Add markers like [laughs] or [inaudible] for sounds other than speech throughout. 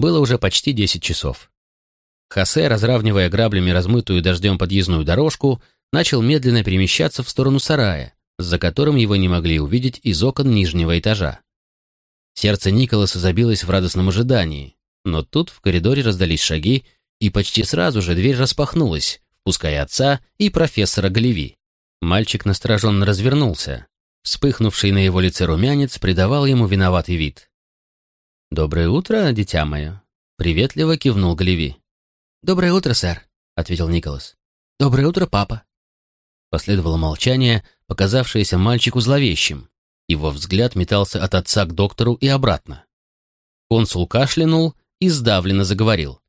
было уже почти десять часов. Хосе, разравнивая граблями размытую дождем подъездную дорожку, начал медленно перемещаться в сторону сарая, за которым его не могли увидеть из окон нижнего этажа. Сердце Николаса забилось в радостном ожидании, но тут в коридоре раздались шаги, и почти сразу же дверь распахнулась, впуская отца и профессора Галеви. Мальчик настороженно развернулся. Вспыхнувший на его лице румянец придавал ему виноватый вид. «Доброе утро, дитя мое», — приветливо кивнул Галеви. «Доброе утро, сэр», — ответил Николас. «Доброе утро, папа». Последовало молчание, показавшееся мальчику зловещим. Его взгляд метался от отца к доктору и обратно. Консул кашлянул и сдавленно заговорил.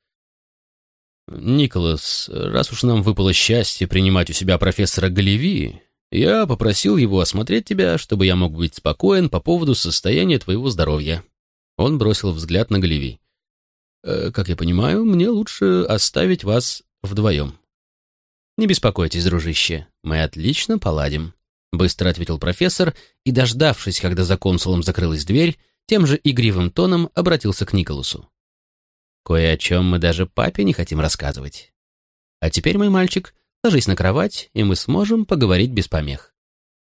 «Николас, раз уж нам выпало счастье принимать у себя профессора Галеви, я попросил его осмотреть тебя, чтобы я мог быть спокоен по поводу состояния твоего здоровья». Он бросил взгляд на Галеви. «Э, «Как я понимаю, мне лучше оставить вас вдвоем». «Не беспокойтесь, дружище, мы отлично поладим», — быстро ответил профессор и, дождавшись, когда за консулом закрылась дверь, тем же игривым тоном обратился к Николасу. «Кое о чем мы даже папе не хотим рассказывать. А теперь, мой мальчик, ложись на кровать, и мы сможем поговорить без помех».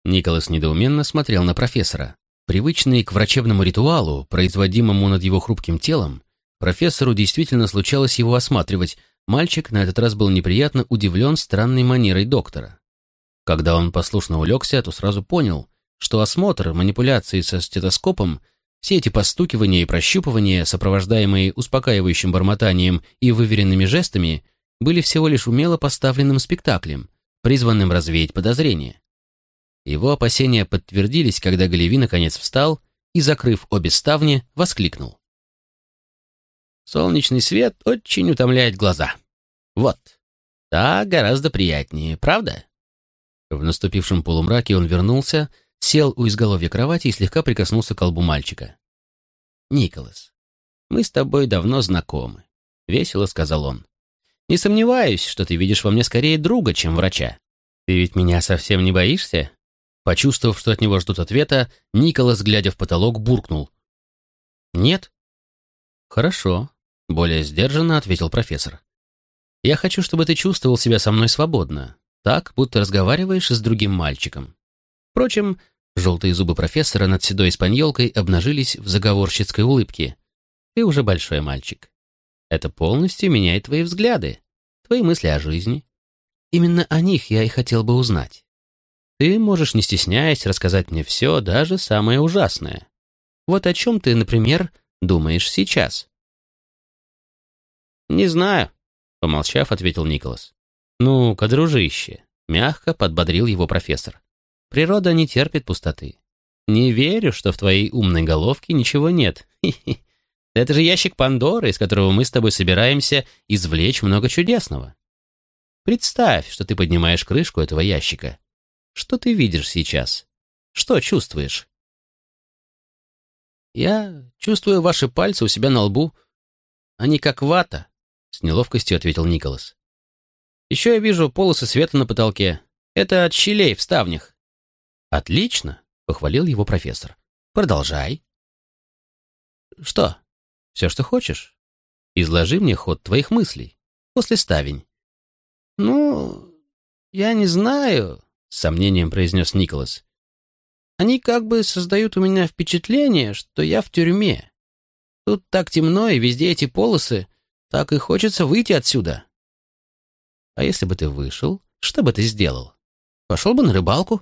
Николас недоуменно смотрел на профессора. Привычный к врачебному ритуалу, производимому над его хрупким телом, профессору действительно случалось его осматривать, мальчик на этот раз был неприятно удивлен странной манерой доктора. Когда он послушно улегся, то сразу понял, что осмотр, манипуляции со стетоскопом, все эти постукивания и прощупывания, сопровождаемые успокаивающим бормотанием и выверенными жестами, были всего лишь умело поставленным спектаклем, призванным развеять подозрения. Его опасения подтвердились, когда Галеви наконец встал и, закрыв обе ставни, воскликнул. «Солнечный свет очень утомляет глаза. Вот, так гораздо приятнее, правда?» В наступившем полумраке он вернулся, сел у изголовья кровати и слегка прикоснулся к колбу мальчика. «Николас, мы с тобой давно знакомы», — весело сказал он. «Не сомневаюсь, что ты видишь во мне скорее друга, чем врача. Ты ведь меня совсем не боишься?» Почувствовав, что от него ждут ответа, Николас, глядя в потолок, буркнул. «Нет?» «Хорошо», — более сдержанно ответил профессор. «Я хочу, чтобы ты чувствовал себя со мной свободно, так, будто разговариваешь с другим мальчиком. Впрочем, желтые зубы профессора над седой испаньолкой обнажились в заговорщицкой улыбке. Ты уже большой мальчик. Это полностью меняет твои взгляды, твои мысли о жизни. Именно о них я и хотел бы узнать. Ты можешь, не стесняясь, рассказать мне все, даже самое ужасное. Вот о чем ты, например, думаешь сейчас?» «Не знаю», — помолчав, ответил Николас. «Ну-ка, дружище», — мягко подбодрил его профессор. «Природа не терпит пустоты. Не верю, что в твоей умной головке ничего нет. [laughs] Это же ящик Пандоры, из которого мы с тобой собираемся извлечь много чудесного. Представь, что ты поднимаешь крышку этого ящика. Что ты видишь сейчас? Что чувствуешь?» «Я чувствую ваши пальцы у себя на лбу. Они как вата», — с неловкостью ответил Николас. Еще я вижу полосы света на потолке. Это от щелей в ставнях. Отлично, похвалил его профессор. Продолжай. Что? Все, что хочешь? Изложи мне ход твоих мыслей. После ставень. Ну, я не знаю, сомнением произнес Николас. Они как бы создают у меня впечатление, что я в тюрьме. Тут так темно, и везде эти полосы, так и хочется выйти отсюда. А если бы ты вышел, что бы ты сделал? Пошел бы на рыбалку?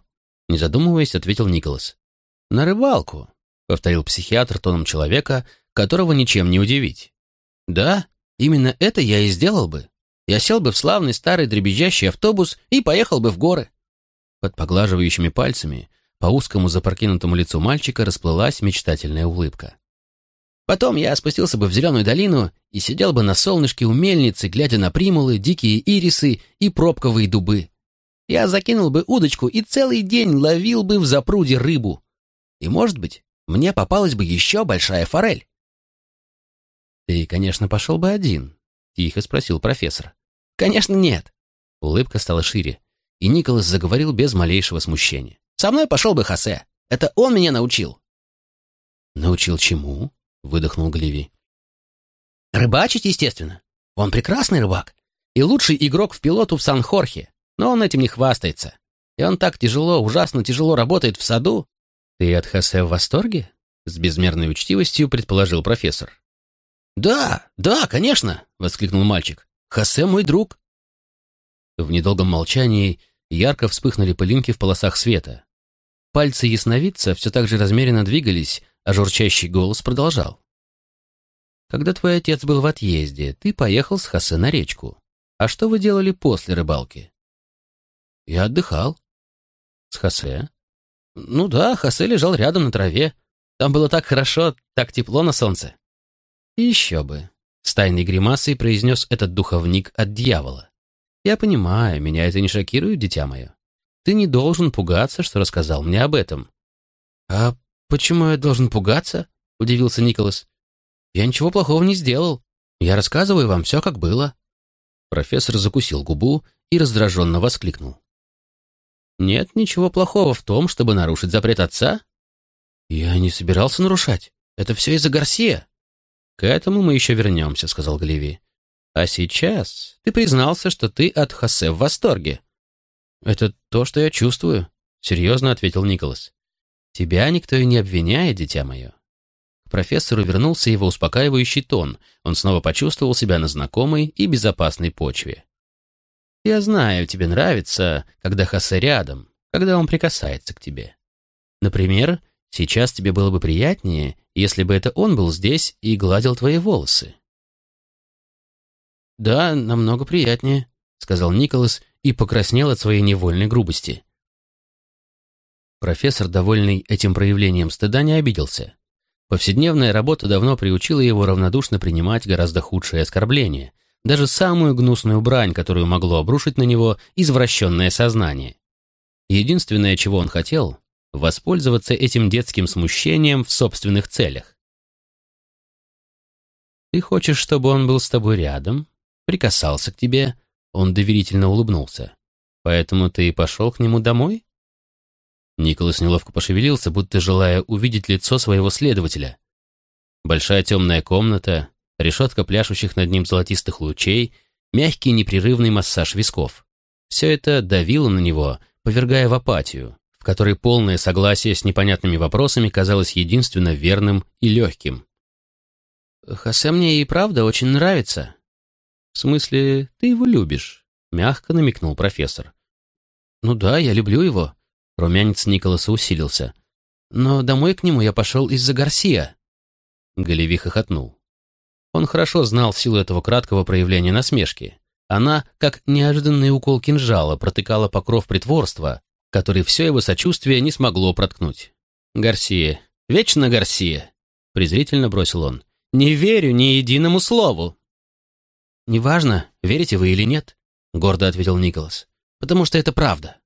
Не задумываясь, ответил Николас. На рыбалку, повторил психиатр тоном человека, которого ничем не удивить. Да, именно это я и сделал бы. Я сел бы в славный старый дребезжащий автобус и поехал бы в горы. Под поглаживающими пальцами по узкому запрокинутому лицу мальчика расплылась мечтательная улыбка. Потом я спустился бы в зеленую долину и сидел бы на солнышке у мельницы, глядя на примулы, дикие ирисы и пробковые дубы. Я закинул бы удочку и целый день ловил бы в запруде рыбу. И, может быть, мне попалась бы еще большая форель. «Ты, конечно, пошел бы один», — тихо спросил профессор. «Конечно, нет». Улыбка стала шире, и Николас заговорил без малейшего смущения. «Со мной пошел бы Хосе. Это он меня научил». «Научил чему?» — выдохнул Гливи. Рыбачить, естественно. Он прекрасный рыбак. И лучший игрок в пилоту в Сан-Хорхе. Но он этим не хвастается. И он так тяжело, ужасно тяжело работает в саду. Ты от Хосе в восторге? С безмерной учтивостью предположил профессор. «Да, да, конечно!» — воскликнул мальчик. «Хосе мой друг!» В недолгом молчании ярко вспыхнули пылинки в полосах света. Пальцы ясновидца все так же размеренно двигались, а журчащий голос продолжал. «Когда твой отец был в отъезде, ты поехал с Хосе на речку. А что вы делали после рыбалки?» «Я отдыхал». «С Хосе?» «Ну да, Хосе лежал рядом на траве. Там было так хорошо, так тепло на солнце». «Еще бы», — с тайной гримасой произнес этот духовник от дьявола. «Я понимаю, меня это не шокирует, дитя мое. Ты не должен пугаться, что рассказал мне об этом». «А почему я должен пугаться?» — удивился Николас. «Я ничего плохого не сделал. Я рассказываю вам все, как было». Профессор закусил губу и раздраженно воскликнул. «Нет ничего плохого в том, чтобы нарушить запрет отца?» «Я не собирался нарушать. Это все из-за Гарсия». «К этому мы еще вернемся», — сказал Галиви. «А сейчас ты признался, что ты от Хосе в восторге». «Это то, что я чувствую», — серьезно ответил Николас. «Тебя никто и не обвиняет, дитя мое». К профессору вернулся его успокаивающий тон. Он снова почувствовал себя на знакомой и безопасной почве. «Я знаю, тебе нравится, когда Хосе рядом, когда он прикасается к тебе. Например, сейчас тебе было бы приятнее, если бы это он был здесь и гладил твои волосы». «Да, намного приятнее», — сказал Николас и покраснел от своей невольной грубости. Профессор, довольный этим проявлением стыда, не обиделся. Повседневная работа давно приучила его равнодушно принимать гораздо худшие оскорбления, даже самую гнусную брань, которую могло обрушить на него извращенное сознание. Единственное, чего он хотел — воспользоваться этим детским смущением в собственных целях. «Ты хочешь, чтобы он был с тобой рядом, прикасался к тебе, он доверительно улыбнулся. «Поэтому ты пошел к нему домой?» Николас неловко пошевелился, будто желая увидеть лицо своего следователя. Большая темная комната, решетка пляшущих над ним золотистых лучей, мягкий непрерывный массаж висков. Все это давило на него, повергая в апатию, в которой полное согласие с непонятными вопросами казалось единственно верным и легким. «Хосе мне и правда очень нравится», «В смысле, ты его любишь?» — мягко намекнул профессор. «Ну да, я люблю его». Румянец Николаса усилился. «Но домой к нему я пошел из-за Гарсия». Галеви хохотнул. Он хорошо знал силу этого краткого проявления насмешки. Она, как неожиданный укол кинжала, протыкала покров притворства, который все его сочувствие не смогло проткнуть. «Гарсия, вечно Гарсия!» — презрительно бросил он. «Не верю ни единому слову!» «Неважно, верите вы или нет», — гордо ответил Николас, «потому что это правда».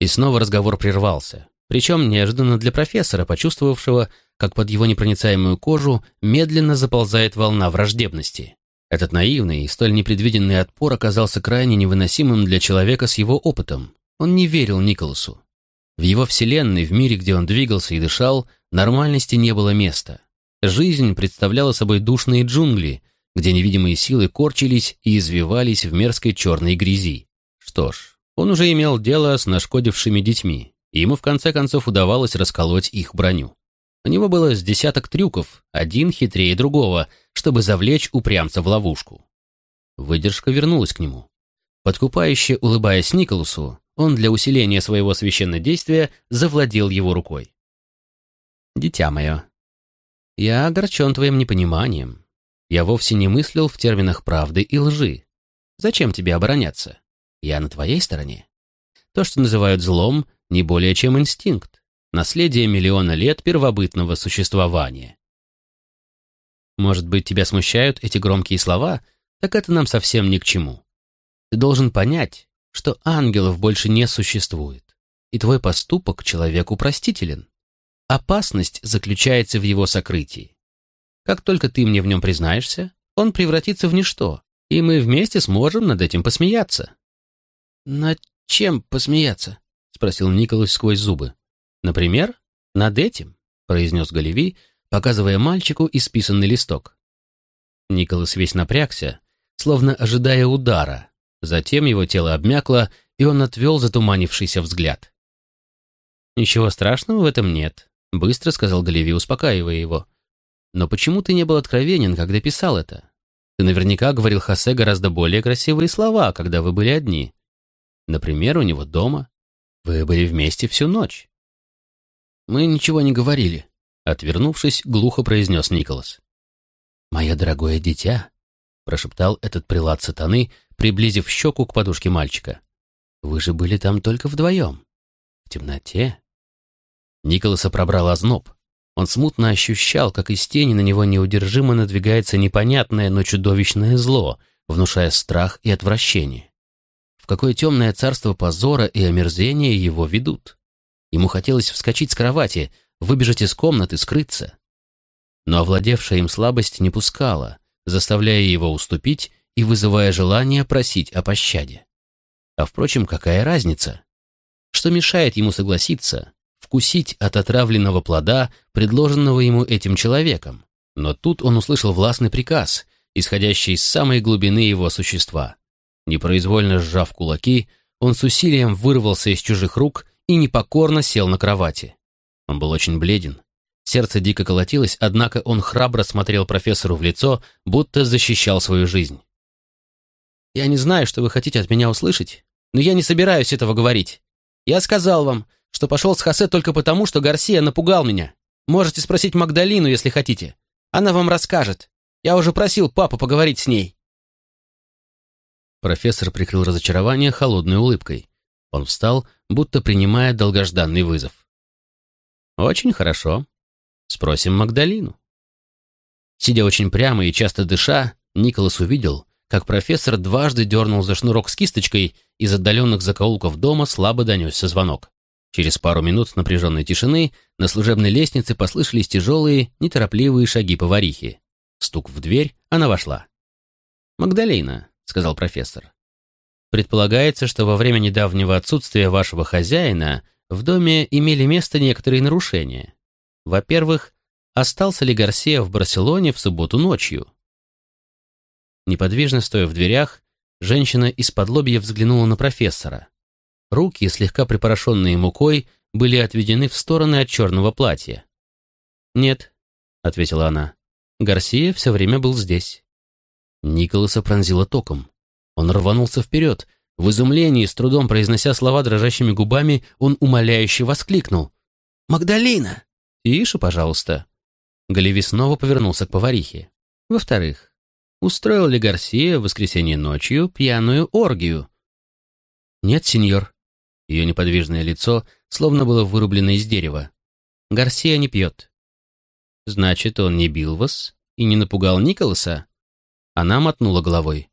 И снова разговор прервался, причем неожиданно для профессора, почувствовавшего, как под его непроницаемую кожу медленно заползает волна враждебности. Этот наивный и столь непредвиденный отпор оказался крайне невыносимым для человека с его опытом. Он не верил Николасу. В его вселенной, в мире, где он двигался и дышал, нормальности не было места. Жизнь представляла собой душные джунгли, где невидимые силы корчились и извивались в мерзкой черной грязи. Что ж, он уже имел дело с нашкодившими детьми, и ему в конце концов удавалось расколоть их броню. У него было с десяток трюков, один хитрее другого, чтобы завлечь упрямца в ловушку. Выдержка вернулась к нему. Подкупающе улыбаясь Николасу, он для усиления своего священнодействия завладел его рукой. «Дитя мое, я огорчен твоим непониманием. Я вовсе не мыслил в терминах правды и лжи. Зачем тебе обороняться? Я на твоей стороне. То, что называют злом, не более чем инстинкт, наследие миллиона лет первобытного существования. Может быть, тебя смущают эти громкие слова, так это нам совсем ни к чему. Ты должен понять, что ангелов больше не существует, и твой поступок человеку простителен. Опасность заключается в его сокрытии. Как только ты мне в нем признаешься, он превратится в ничто, и мы вместе сможем над этим посмеяться». «Над чем посмеяться?» — спросил Николас сквозь зубы. «Например, над этим», — произнес Галеви, показывая мальчику исписанный листок. Николас весь напрягся, словно ожидая удара. Затем его тело обмякло, и он отвел затуманившийся взгляд. «Ничего страшного в этом нет», — быстро сказал Галеви, успокаивая его. «Но почему ты не был откровенен, когда писал это? Ты наверняка говорил Хосе гораздо более красивые слова, когда вы были одни. Например, у него дома. Вы были вместе всю ночь». «Мы ничего не говорили», — отвернувшись, глухо произнес Николас. «Мое дорогое дитя», — прошептал этот прилад сатаны, приблизив щеку к подушке мальчика. «Вы же были там только вдвоем. В темноте». Николаса пробрал озноб. Он смутно ощущал, как из тени на него неудержимо надвигается непонятное, но чудовищное зло, внушая страх и отвращение. В какое темное царство позора и омерзения его ведут. Ему хотелось вскочить с кровати, выбежать из комнаты, скрыться но овладевшая им слабость не пускала, заставляя его уступить и вызывая желание просить о пощаде. А впрочем, какая разница? Что мешает ему согласиться, вкусить от отравленного плода, предложенного ему этим человеком? Но тут он услышал властный приказ, исходящий из самой глубины его существа. Непроизвольно сжав кулаки, он с усилием вырвался из чужих рук и непокорно сел на кровати. Он был очень бледен, Сердце дико колотилось, однако он храбро смотрел профессору в лицо, будто защищал свою жизнь. «Я не знаю, что вы хотите от меня услышать, но я не собираюсь этого говорить. Я сказал вам, что пошел с Хосе только потому, что Гарсия напугал меня. Можете спросить Магдалину, если хотите. Она вам расскажет. Я уже просил папу поговорить с ней». Профессор прикрыл разочарование холодной улыбкой. Он встал, будто принимая долгожданный вызов. «Очень хорошо. Спросим Магдалину. Сидя очень прямо и часто дыша, Николас увидел, как профессор дважды дернул за шнурок с кисточкой, из отдаленных закоулков дома слабо донесся звонок. Через пару минут напряженной тишины на служебной лестнице послышались тяжелые, неторопливые шаги поварихи. Стук в дверь, она вошла. «Магдалина», — сказал профессор. «Предполагается, что во время недавнего отсутствия вашего хозяина в доме имели место некоторые нарушения. Во-первых, остался ли Гарсия в Барселоне в субботу ночью? Неподвижно стоя в дверях, женщина из-под лобья взглянула на профессора. Руки, слегка припорошенные мукой, были отведены в стороны от черного платья. «Нет», — ответила она, — «Гарсия все время был здесь». Николаса пронзила током. Он рванулся вперед. В изумлении, с трудом произнося слова дрожащими губами, он умоляюще воскликнул. «Магдалина! «Тише, пожалуйста». Галеви снова повернулся к поварихе. «Во-вторых, устроил ли Гарсия в воскресенье ночью пьяную оргию?» «Нет, сеньор». Ее неподвижное лицо словно было вырублено из дерева. «Гарсия не пьет». «Значит, он не бил вас и не напугал Николаса?» Она мотнула головой.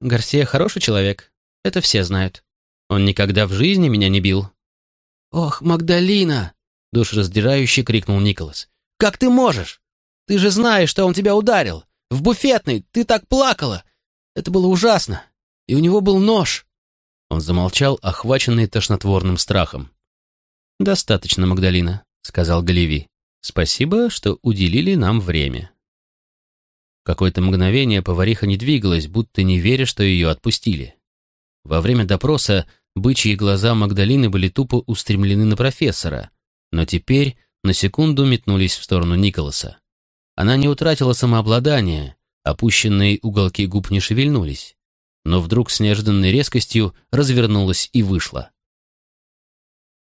«Гарсия хороший человек, это все знают. Он никогда в жизни меня не бил». «Ох, Магдалина!» душераздирающе крикнул Николас. «Как ты можешь? Ты же знаешь, что он тебя ударил! В буфетной ты так плакала! Это было ужасно! И у него был нож!» Он замолчал, охваченный тошнотворным страхом. «Достаточно, Магдалина», — сказал Галиви. «Спасибо, что уделили нам время». Какое-то мгновение повариха не двигалась, будто не веря, что ее отпустили. Во время допроса бычьи глаза Магдалины были тупо устремлены на профессора, но теперь на секунду метнулись в сторону Николаса. Она не утратила самообладание, опущенные уголки губ не шевельнулись, но вдруг с неожиданной резкостью развернулась и вышла.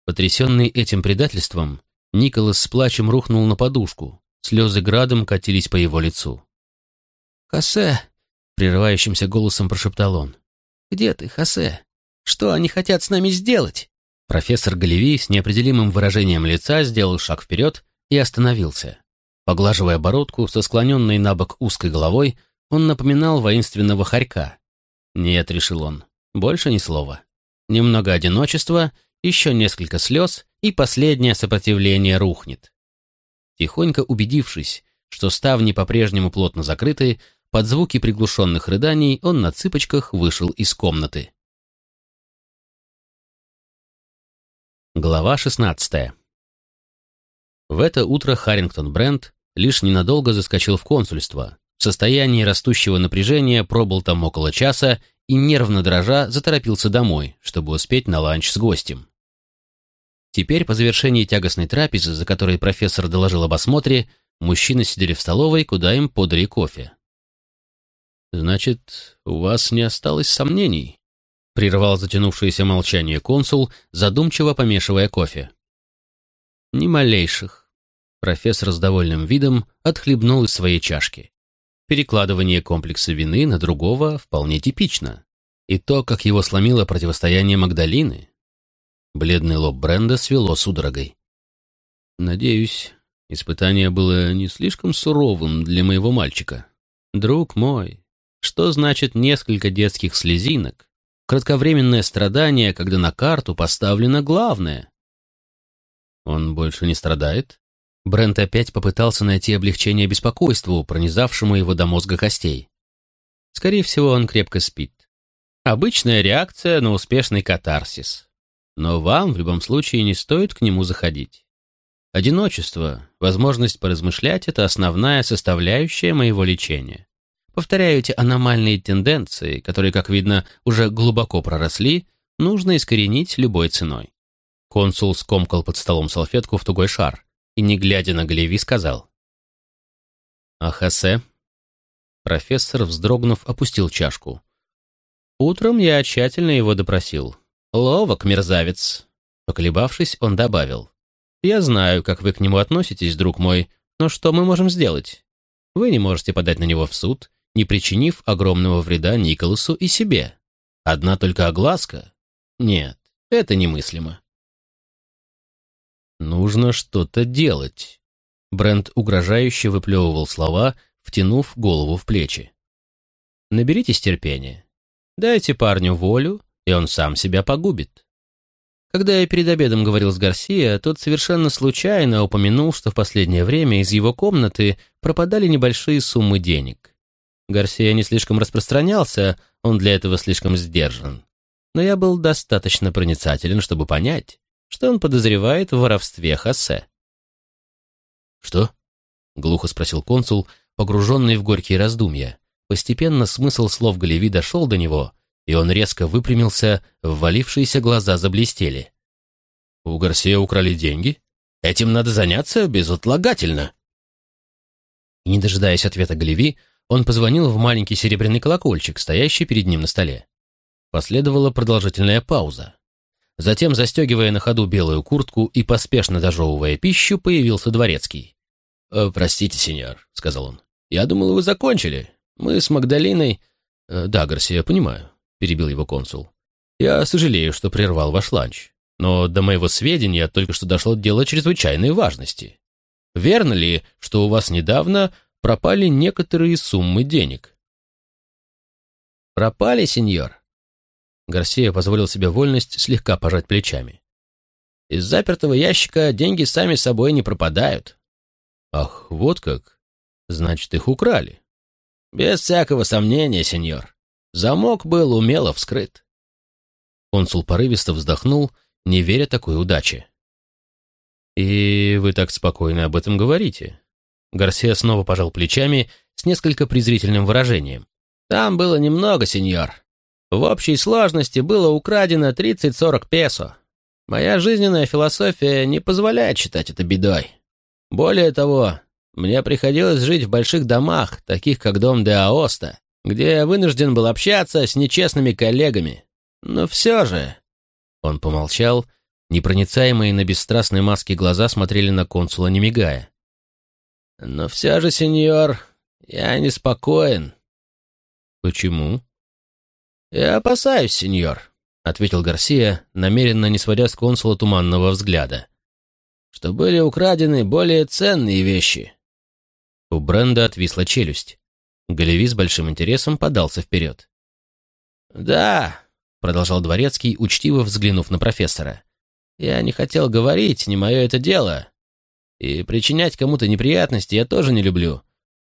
Потрясенный этим предательством, Николас с плачем рухнул на подушку, слезы градом катились по его лицу. «Хосе!» — прерывающимся голосом прошептал он. «Где ты, Хосе? Что они хотят с нами сделать?» Профессор Галеви с неопределимым выражением лица сделал шаг вперед и остановился. Поглаживая бородку со склоненной на бок узкой головой, он напоминал воинственного хорька. «Нет», — решил он, — «больше ни слова. Немного одиночества, еще несколько слез, и последнее сопротивление рухнет». Тихонько убедившись, что ставни по-прежнему плотно закрыты, под звуки приглушенных рыданий он на цыпочках вышел из комнаты. Глава 16. В это утро Харрингтон Брент лишь ненадолго заскочил в консульство, в состоянии растущего напряжения пробыл там около часа и, нервно дрожа, заторопился домой, чтобы успеть на ланч с гостем. Теперь, по завершении тягостной трапезы, за которой профессор доложил об осмотре, мужчины сидели в столовой, куда им подали кофе. «Значит, у вас не осталось сомнений?» — прервал затянувшееся молчание консул, задумчиво помешивая кофе. «Ни малейших». Профессор с довольным видом отхлебнул из своей чашки. Перекладывание комплекса вины на другого вполне типично. И то, как его сломило противостояние Магдалины. Бледный лоб Бренда свело судорогой. «Надеюсь, испытание было не слишком суровым для моего мальчика. Друг мой, что значит несколько детских слезинок? Кратковременное страдание, когда на карту поставлено главное». «Он больше не страдает?» Брент опять попытался найти облегчение беспокойству, пронизавшему его до мозга костей. Скорее всего, он крепко спит. Обычная реакция на успешный катарсис. Но вам в любом случае не стоит к нему заходить. Одиночество, возможность поразмышлять — это основная составляющая моего лечения. Повторяю, эти аномальные тенденции, которые, как видно, уже глубоко проросли, нужно искоренить любой ценой. Консул скомкал под столом салфетку в тугой шар и, не глядя на Галеви, сказал. «А Хосе?» Профессор, вздрогнув, опустил чашку. «Утром я тщательно его допросил. Ловок, мерзавец!» Поколебавшись, он добавил. «Я знаю, как вы к нему относитесь, друг мой, но что мы можем сделать? Вы не можете подать на него в суд, не причинив огромного вреда Николасу и себе. Одна только огласка? Нет, это немыслимо. Нужно что-то делать. Брент угрожающе выплевывал слова, втянув голову в плечи. Наберитесь терпения. Дайте парню волю, и он сам себя погубит. Когда я перед обедом говорил с Гарсия, тот совершенно случайно упомянул, что в последнее время из его комнаты пропадали небольшие суммы денег. Гарсия не слишком распространялся, он для этого слишком сдержан. Но я был достаточно проницателен, чтобы понять, что он подозревает в воровстве Хосе. «Что?» — глухо спросил консул, погруженный в горькие раздумья. Постепенно смысл слов Галеви дошел до него, и он резко выпрямился, ввалившиеся глаза заблестели. «У Гарсия украли деньги? Этим надо заняться безотлагательно!» Не дожидаясь ответа Галеви, он позвонил в маленький серебряный колокольчик, стоящий перед ним на столе. Последовала продолжительная пауза. Затем, застегивая на ходу белую куртку и поспешно дожевывая пищу, появился дворецкий. «Э, «Простите, сеньор», — сказал он. «Я думал, вы закончили. Мы с Магдалиной...» э, «Да, Гарсия, понимаю», — перебил его консул. «Я сожалею, что прервал ваш ланч. Но до моего сведения только что дошло дело чрезвычайной важности. Верно ли, что у вас недавно пропали некоторые суммы денег?» «Пропали, сеньор?» Гарсия позволил себе вольность слегка пожать плечами. «Из запертого ящика деньги сами собой не пропадают». «Ах, вот как? Значит, их украли?» «Без всякого сомнения, сеньор. Замок был умело вскрыт». Консул порывисто вздохнул, не веря такой удаче. «И вы так спокойно об этом говорите?» Гарсия снова пожал плечами с несколько презрительным выражением. «Там было немного, сеньор. В общей сложности было украдено 30-40 песо. Моя жизненная философия не позволяет считать это бедой. Более того, мне приходилось жить в больших домах, таких как дом де Аоста, где я вынужден был общаться с нечестными коллегами. Но все же...» Он помолчал, непроницаемые на бесстрастной маске глаза смотрели на консула, не мигая. «Но все же, сеньор, я неспокоен». «Почему?» «Я опасаюсь, сеньор», — ответил Гарсия, намеренно не сводя с консула туманного взгляда, «что были украдены более ценные вещи». У Бренда отвисла челюсть. Галеви с большим интересом подался вперед. «Да», — продолжал Дворецкий, учтиво взглянув на профессора, «я не хотел говорить, не мое это дело. И причинять кому-то неприятности я тоже не люблю.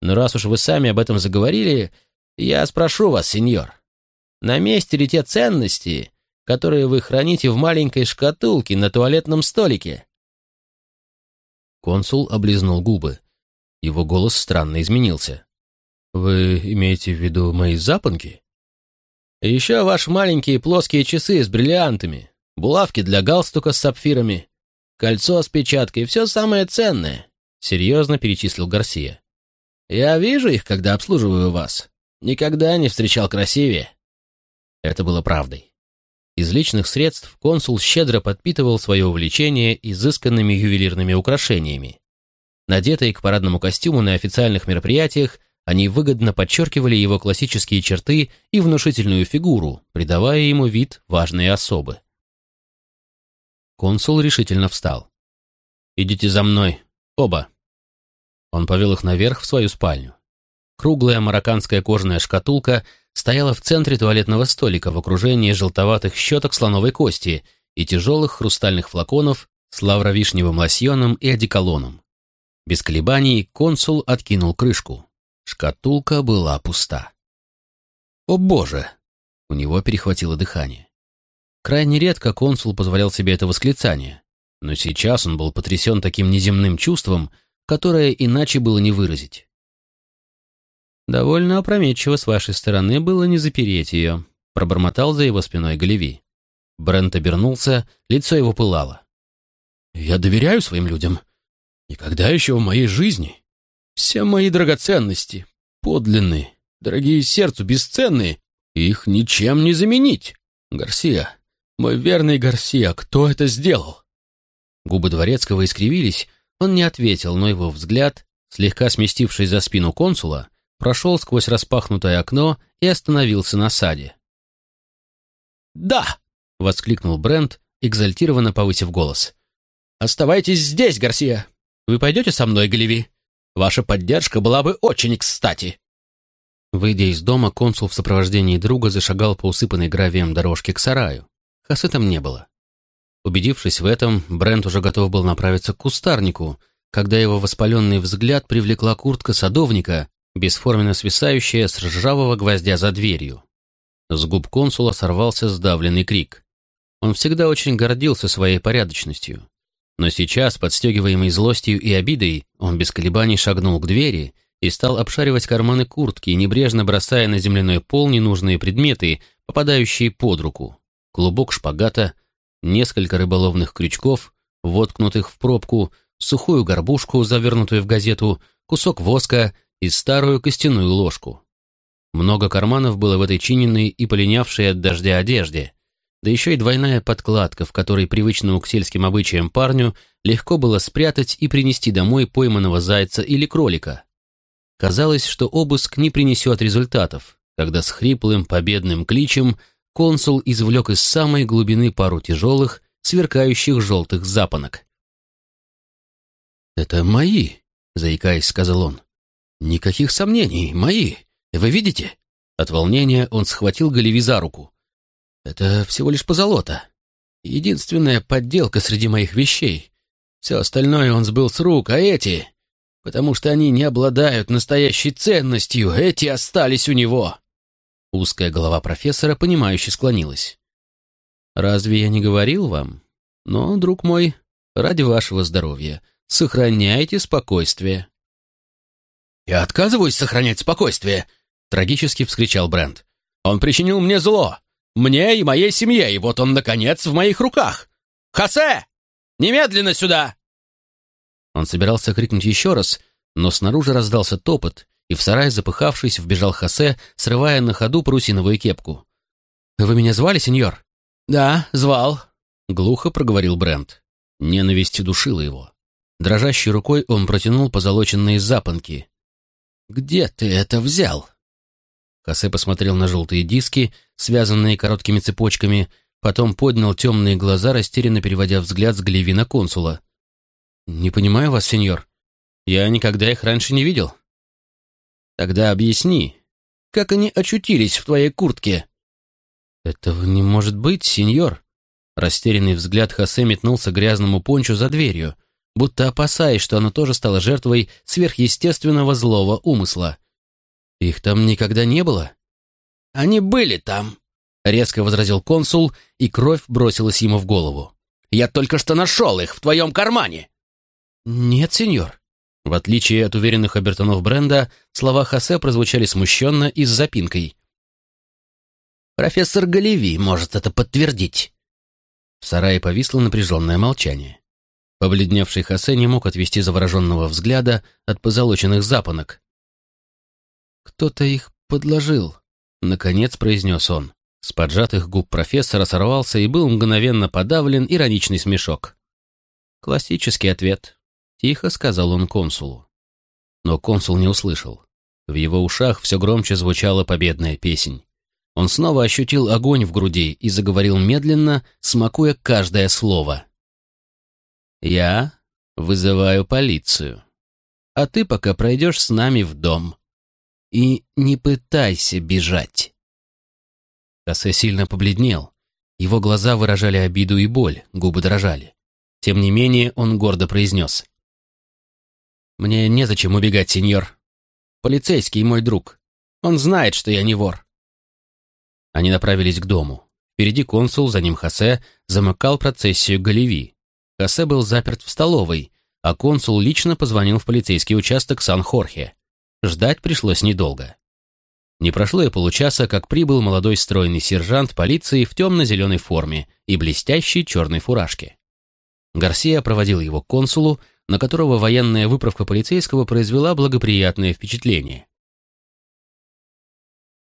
Но раз уж вы сами об этом заговорили, я спрошу вас, сеньор, на месте ли те ценности, которые вы храните в маленькой шкатулке на туалетном столике?» Консул облизнул губы. Его голос странно изменился. Вы имеете в виду мои запонки? еще ваши маленькие плоские часы с бриллиантами, булавки для галстука с сапфирами, кольцо с печаткой, все самое ценное», — серьезно перечислил Гарсия. «Я вижу их, когда обслуживаю вас. Никогда не встречал красивее». Это было правдой. Из личных средств консул щедро подпитывал свое увлечение изысканными ювелирными украшениями. Надетые к парадному костюму на официальных мероприятиях, они выгодно подчеркивали его классические черты и внушительную фигуру, придавая ему вид важной особы. Консул решительно встал. «Идите за мной, оба». Он повел их наверх в свою спальню. Круглая марокканская кожаная шкатулка стояла в центре туалетного столика в окружении желтоватых щеток слоновой кости и тяжелых хрустальных флаконов с лавровишневым лосьоном и одеколоном. Без колебаний консул откинул крышку. Шкатулка была пуста. «О боже!» У него перехватило дыхание. Крайне редко консул позволял себе это восклицание, но сейчас он был потрясен таким неземным чувством, которое иначе было не выразить. «Довольно опрометчиво с вашей стороны было не запереть ее», пробормотал за его спиной Галеви. Брент обернулся, лицо его пылало. «Я доверяю своим людям. Никогда еще в моей жизни. Все мои драгоценности, подлинные, дорогие сердцу, бесценные, их ничем не заменить. Гарсия, мой верный Гарсия, кто это сделал?» Губы Дворецкого искривились, он не ответил, но его взгляд, слегка сместившись за спину консула, прошел сквозь распахнутое окно и остановился на саде. «Да!» — воскликнул Брент, экзальтированно повысив голос. «Оставайтесь здесь, Гарсия! Вы пойдете со мной, Галеви? Ваша поддержка была бы очень кстати!» Выйдя из дома, консул в сопровождении друга зашагал по усыпанной гравием дорожке к сараю. Хосы там не было. Убедившись в этом, Брент уже готов был направиться к кустарнику, когда его воспаленный взгляд привлекла куртка садовника, бесформенно свисающая с ржавого гвоздя за дверью. С губ консула сорвался сдавленный крик. Он всегда очень гордился своей порядочностью. Но сейчас, подстегиваемый злостью и обидой, он без колебаний шагнул к двери и стал обшаривать карманы куртки, небрежно бросая на земляной пол ненужные предметы, попадающие под руку. Клубок шпагата, несколько рыболовных крючков, воткнутых в пробку, сухую горбушку, завернутую в газету, кусок воска и старую костяную ложку. Много карманов было в этой чиненной и полинявшей от дождя одежде, да еще и двойная подкладка, в которой привычному к сельским обычаям парню легко было спрятать и принести домой пойманного зайца или кролика. Казалось, что обыск не принесет результатов, когда с хриплым победным кличем консул извлек из самой глубины пару тяжелых, сверкающих желтых запонок. «Это мои», — заикаясь, сказал он. «Никаких сомнений, мои. Вы видите?» От волнения он схватил Галеви за руку. «Это всего лишь позолота. Единственная подделка среди моих вещей. Все остальное он сбыл с рук, а эти... Потому что они не обладают настоящей ценностью, эти остались у него». Узкая голова профессора, понимающе склонилась. «Разве я не говорил вам? Но, друг мой, ради вашего здоровья, сохраняйте спокойствие». «Я отказываюсь сохранять спокойствие!» — трагически вскричал Брент. «Он причинил мне зло! Мне и моей семье, и вот он, наконец, в моих руках! Хосе! Немедленно сюда!» Он собирался крикнуть еще раз, но снаружи раздался топот, и в сарай, запыхавшись, вбежал Хосе, срывая на ходу парусиновую кепку. «Вы меня звали, сеньор?» «Да, звал», — глухо проговорил Брент. Ненависть душила его. Дрожащей рукой он протянул позолоченные запонки, «Где ты это взял?» Хосе посмотрел на желтые диски, связанные короткими цепочками, потом поднял темные глаза, растерянно переводя взгляд с Глеви на консула. «Не понимаю вас, сеньор. Я никогда их раньше не видел». «Тогда объясни, как они очутились в твоей куртке?» «Этого не может быть, сеньор». Растерянный взгляд Хосе метнулся грязному пончу за дверью — будто опасаясь, что оно тоже стало жертвой сверхъестественного злого умысла. Их там никогда не было. «Они были там», — резко возразил консул, и кровь бросилась ему в голову. «Я только что нашел их в твоем кармане». «Нет, сеньор». В отличие от уверенных обертонов Бренда, слова Хосе прозвучали смущенно и с запинкой. «Профессор Галеви может это подтвердить». В сарае повисло напряженное молчание. Побледневший Хосе не мог отвести завороженного взгляда от позолоченных запонок. «Кто-то их подложил», — наконец произнес он. С поджатых губ профессора сорвался и был мгновенно подавлен ироничный смешок. «Классический ответ», — тихо сказал он консулу. Но консул не услышал. В его ушах все громче звучала победная песнь. Он снова ощутил огонь в груди и заговорил медленно, смакуя каждое слово. «Я вызываю полицию, а ты пока пройдешь с нами в дом. И не пытайся бежать». Кассе сильно побледнел. Его глаза выражали обиду и боль, губы дрожали. Тем не менее, он гордо произнес. «Мне незачем убегать, сеньор. Полицейский мой друг. Он знает, что я не вор. Они направились к дому. Впереди консул, за ним Хосе, замыкал процессию Галеви. Хосе был заперт в столовой, а консул лично позвонил в полицейский участок Сан-Хорхе. Ждать пришлось недолго. Не прошло и получаса, как прибыл молодой стройный сержант полиции в темно-зеленой форме и блестящей черной фуражке. Гарсия проводил его к консулу, на которого военная выправка полицейского произвела благоприятное впечатление.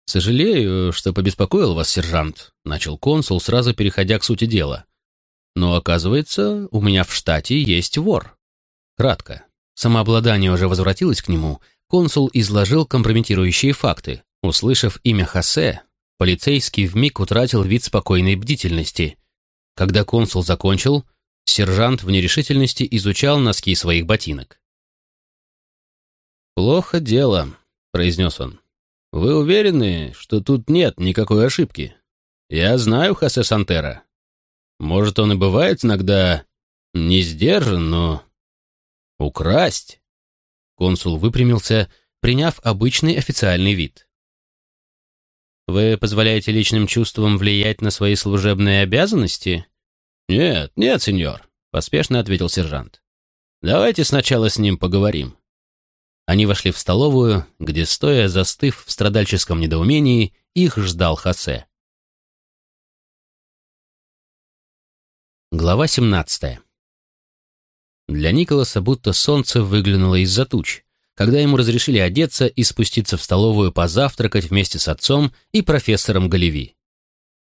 «Сожалею, что побеспокоил вас, сержант», — начал консул, сразу переходя к сути дела. «Но, оказывается, у меня в штате есть вор». Кратко. Самообладание уже возвратилось к нему, консул изложил компрометирующие факты. Услышав имя Хосе, полицейский вмиг утратил вид спокойной бдительности. Когда консул закончил, сержант в нерешительности изучал носки своих ботинок. «Плохо дело», — произнес он. Вы уверены, что тут нет никакой ошибки? Я знаю Хосе Сантера. Может, он и бывает иногда не сдержан, но... Украсть? Консул выпрямился, приняв обычный официальный вид. Вы позволяете личным чувствам влиять на свои служебные обязанности? Нет, нет, сеньор, поспешно ответил сержант. Давайте сначала с ним поговорим. Они вошли в столовую, где, стоя, застыв в страдальческом недоумении, их ждал Хосе. Глава 17 Для Николаса будто солнце выглянуло из-за туч, когда ему разрешили одеться и спуститься в столовую позавтракать вместе с отцом и профессором Галеви.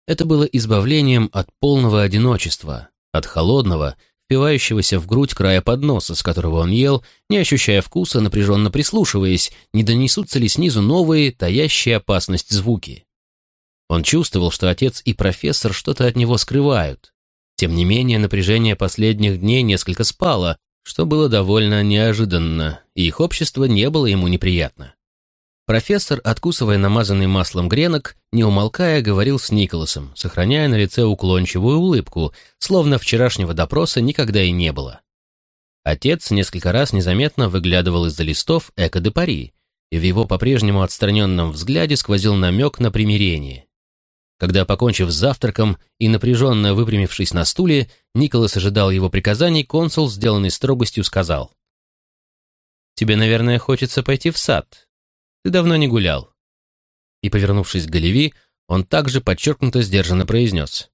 Это было избавлением от полного одиночества, от холодного, впивающегося в грудь края подноса, с которого он ел, не ощущая вкуса, напряженно прислушиваясь, не донесутся ли снизу новые, таящие опасность звуки. Он чувствовал, что отец и профессор что-то от него скрывают. Тем не менее, напряжение последних дней несколько спало, что было довольно неожиданно, и их общество не было ему неприятно. Профессор, откусывая намазанный маслом гренок, не умолкая, говорил с Николасом, сохраняя на лице уклончивую улыбку, словно вчерашнего допроса никогда и не было. Отец несколько раз незаметно выглядывал из-за листов «Эко де Пари», и в его по-прежнему отстраненном взгляде сквозил намек на примирение. Когда, покончив с завтраком и напряженно выпрямившись на стуле, Николас ожидал его приказаний, консул, сделанный строгостью, сказал. «Тебе, наверное, хочется пойти в сад, ты давно не гулял». И, повернувшись к Галеви, он также подчеркнуто сдержанно произнес.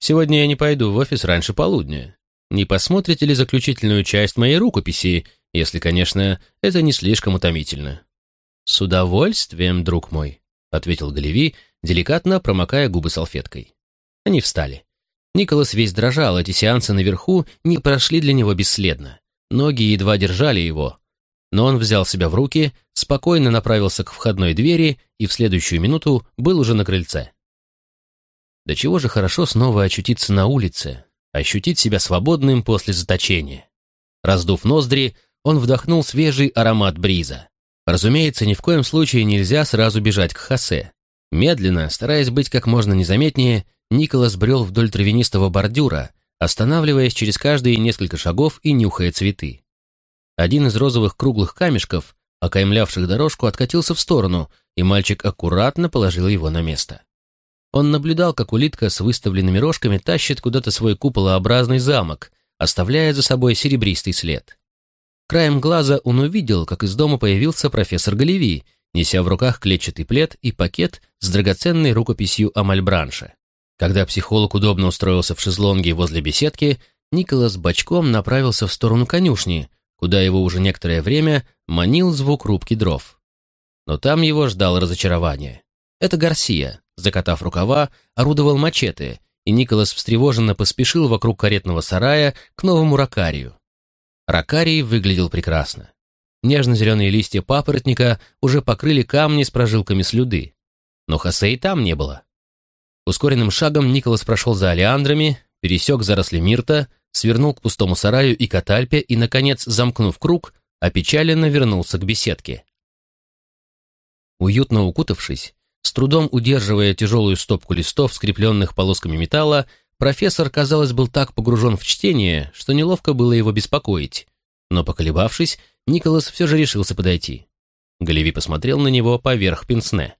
«Сегодня я не пойду в офис раньше полудня. Не посмотрите ли заключительную часть моей рукописи, если, конечно, это не слишком утомительно?» «С удовольствием, друг мой», — ответил Галеви, деликатно промокая губы салфеткой. Они встали. Николас весь дрожал, эти сеансы наверху не прошли для него бесследно. Ноги едва держали его, но он взял себя в руки, спокойно направился к входной двери и в следующую минуту был уже на крыльце. До чего же хорошо снова очутиться на улице, ощутить себя свободным после заточения. Раздув ноздри, он вдохнул свежий аромат бриза. Разумеется, ни в коем случае нельзя сразу бежать к Хосе. Медленно, стараясь быть как можно незаметнее, Николас брел вдоль травянистого бордюра, останавливаясь через каждые несколько шагов и нюхая цветы. Один из розовых круглых камешков, окаймлявших дорожку, откатился в сторону, и мальчик аккуратно положил его на место. Он наблюдал, как улитка с выставленными рожками тащит куда-то свой куполообразный замок, оставляя за собой серебристый след. Краем глаза он увидел, как из дома появился профессор Галеви, неся в руках клетчатый плед и пакет с драгоценной рукописью о Мальбранше. Когда психолог удобно устроился в шезлонге возле беседки, Николас бочком направился в сторону конюшни, куда его уже некоторое время манил звук рубки дров. Но там его ждало разочарование. Это Гарсия, закатав рукава, орудовал мачете, и Николас встревоженно поспешил вокруг каретного сарая к новому ракарию. Ракарий выглядел прекрасно. Нежно-зеленые листья папоротника уже покрыли камни с прожилками слюды. Но Хосе и там не было. Ускоренным шагом Николас прошел за алиандрами, пересек заросли мирта, свернул к пустому сараю и катальпе и, наконец, замкнув круг, опечаленно вернулся к беседке. Уютно укутавшись, с трудом удерживая тяжелую стопку листов, скрепленных полосками металла, профессор, казалось, был так погружен в чтение, что неловко было его беспокоить. Но, поколебавшись, Николас все же решился подойти. Галеви посмотрел на него поверх пенсне.